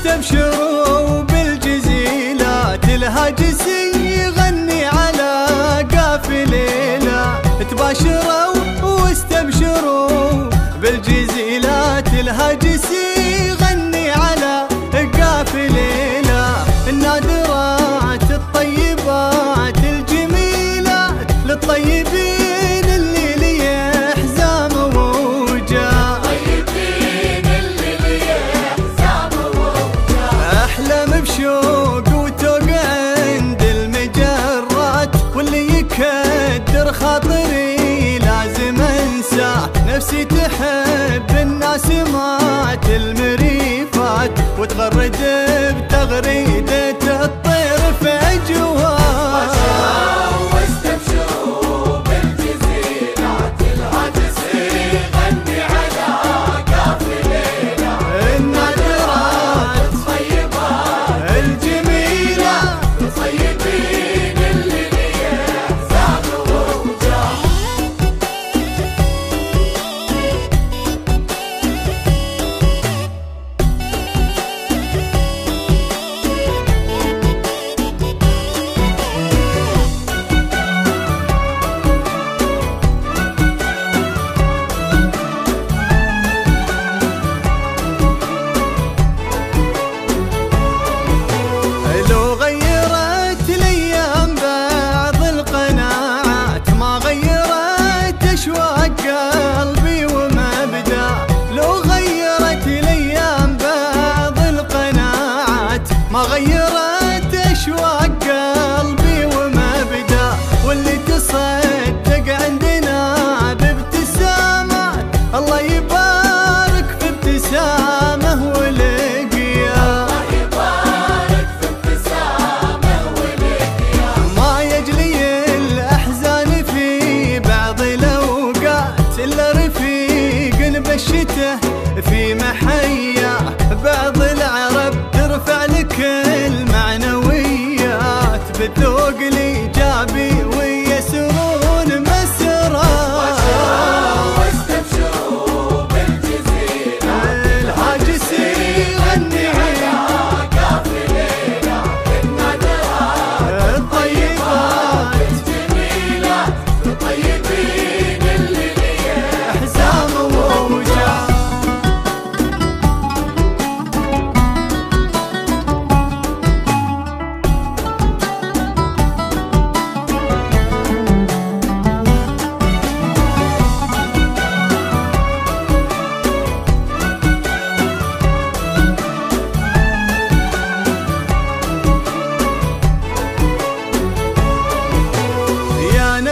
استبشروا بالجزيلات الهاجس يغني على قافلينا تباشروا واستبشروا بالجزيلات الهاجسين نفسي تحب الناس ما تلمري فات وتغرد بتغريدته في محل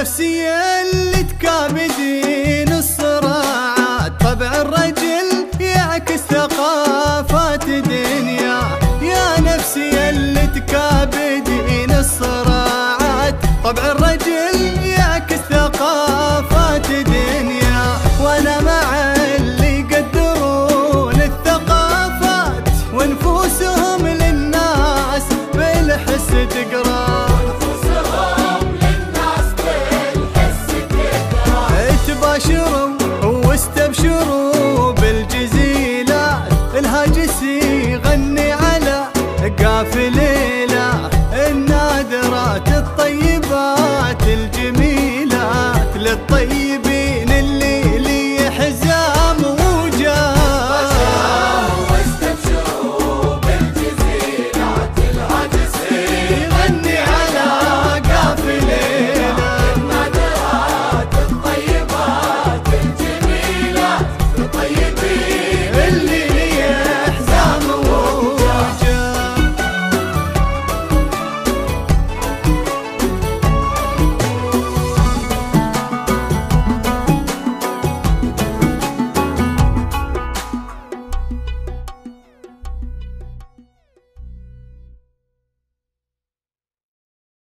نفسي اللي تكابدي.